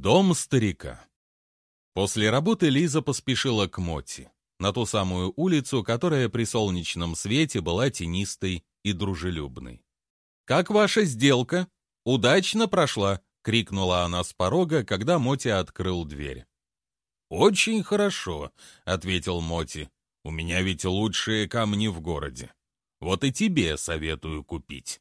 Дом старика. После работы Лиза поспешила к Моти, на ту самую улицу, которая при солнечном свете была тенистой и дружелюбной. «Как ваша сделка? Удачно прошла!» — крикнула она с порога, когда Моти открыл дверь. «Очень хорошо», — ответил Моти. «У меня ведь лучшие камни в городе. Вот и тебе советую купить».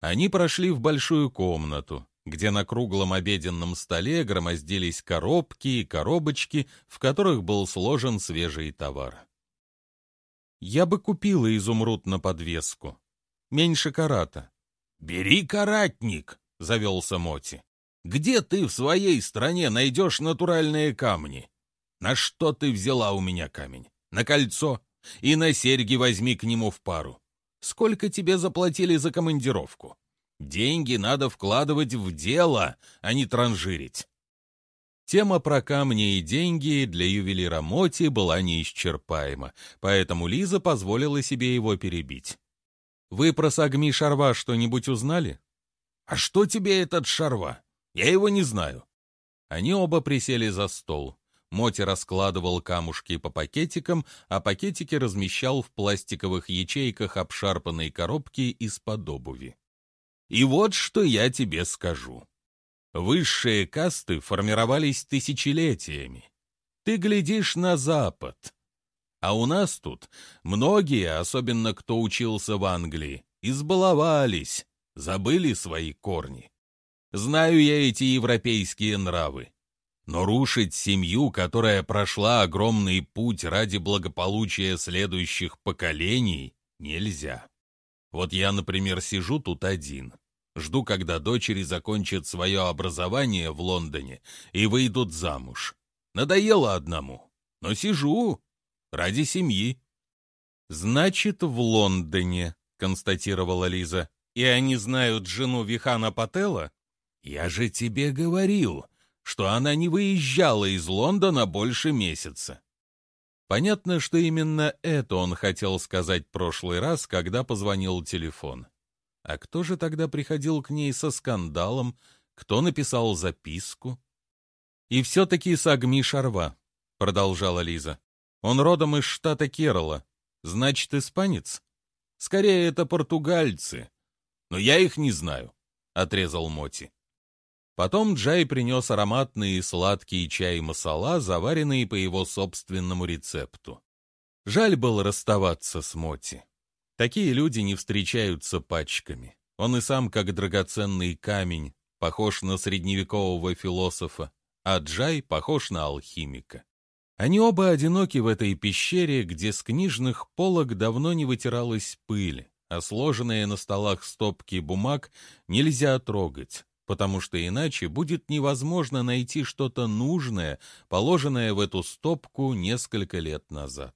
Они прошли в большую комнату, где на круглом обеденном столе громоздились коробки и коробочки, в которых был сложен свежий товар. «Я бы купила изумруд на подвеску. Меньше карата». «Бери каратник», — завелся Моти. «Где ты в своей стране найдешь натуральные камни? На что ты взяла у меня камень? На кольцо? И на серьги возьми к нему в пару. Сколько тебе заплатили за командировку?» Деньги надо вкладывать в дело, а не транжирить. Тема про камни и деньги для ювелира Моти была неисчерпаема, поэтому Лиза позволила себе его перебить. «Вы про Сагми Шарва что-нибудь узнали?» «А что тебе этот Шарва? Я его не знаю». Они оба присели за стол. Моти раскладывал камушки по пакетикам, а пакетики размещал в пластиковых ячейках обшарпанной коробки из-под обуви. И вот что я тебе скажу. Высшие касты формировались тысячелетиями. Ты глядишь на Запад. А у нас тут многие, особенно кто учился в Англии, избаловались, забыли свои корни. Знаю я эти европейские нравы. Но рушить семью, которая прошла огромный путь ради благополучия следующих поколений, нельзя. Вот я, например, сижу тут один. Жду, когда дочери закончат свое образование в Лондоне и выйдут замуж. Надоело одному, но сижу ради семьи. «Значит, в Лондоне», — констатировала Лиза. «И они знают жену Вихана Пателла?» «Я же тебе говорил, что она не выезжала из Лондона больше месяца. Понятно, что именно это он хотел сказать прошлый раз, когда позвонил телефон. А кто же тогда приходил к ней со скандалом? Кто написал записку? И все-таки Сагми Шарва, продолжала Лиза. Он родом из штата Керала. Значит, испанец? Скорее, это португальцы. Но я их не знаю, отрезал Моти. Потом Джай принес ароматный и сладкий чай масала, заваренный по его собственному рецепту. Жаль было расставаться с Моти. Такие люди не встречаются пачками. Он и сам, как драгоценный камень, похож на средневекового философа, а Джай похож на алхимика. Они оба одиноки в этой пещере, где с книжных полок давно не вытиралась пыль, а сложенные на столах стопки бумаг нельзя трогать, потому что иначе будет невозможно найти что-то нужное, положенное в эту стопку несколько лет назад.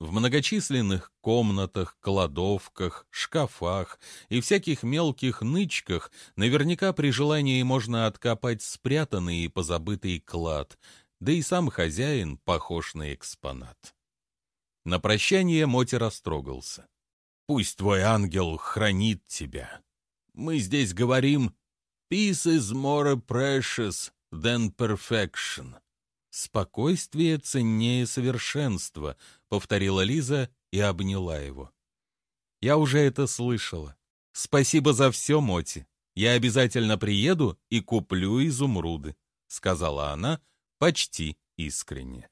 В многочисленных комнатах, кладовках, шкафах и всяких мелких нычках наверняка при желании можно откопать спрятанный и позабытый клад, да и сам хозяин похож на экспонат. На прощание Моти растрогался. «Пусть твой ангел хранит тебя. Мы здесь говорим Peace is more precious than perfection. Спокойствие ценнее совершенства, повторила Лиза и обняла его. Я уже это слышала. Спасибо за все, Моти. Я обязательно приеду и куплю изумруды, сказала она почти искренне.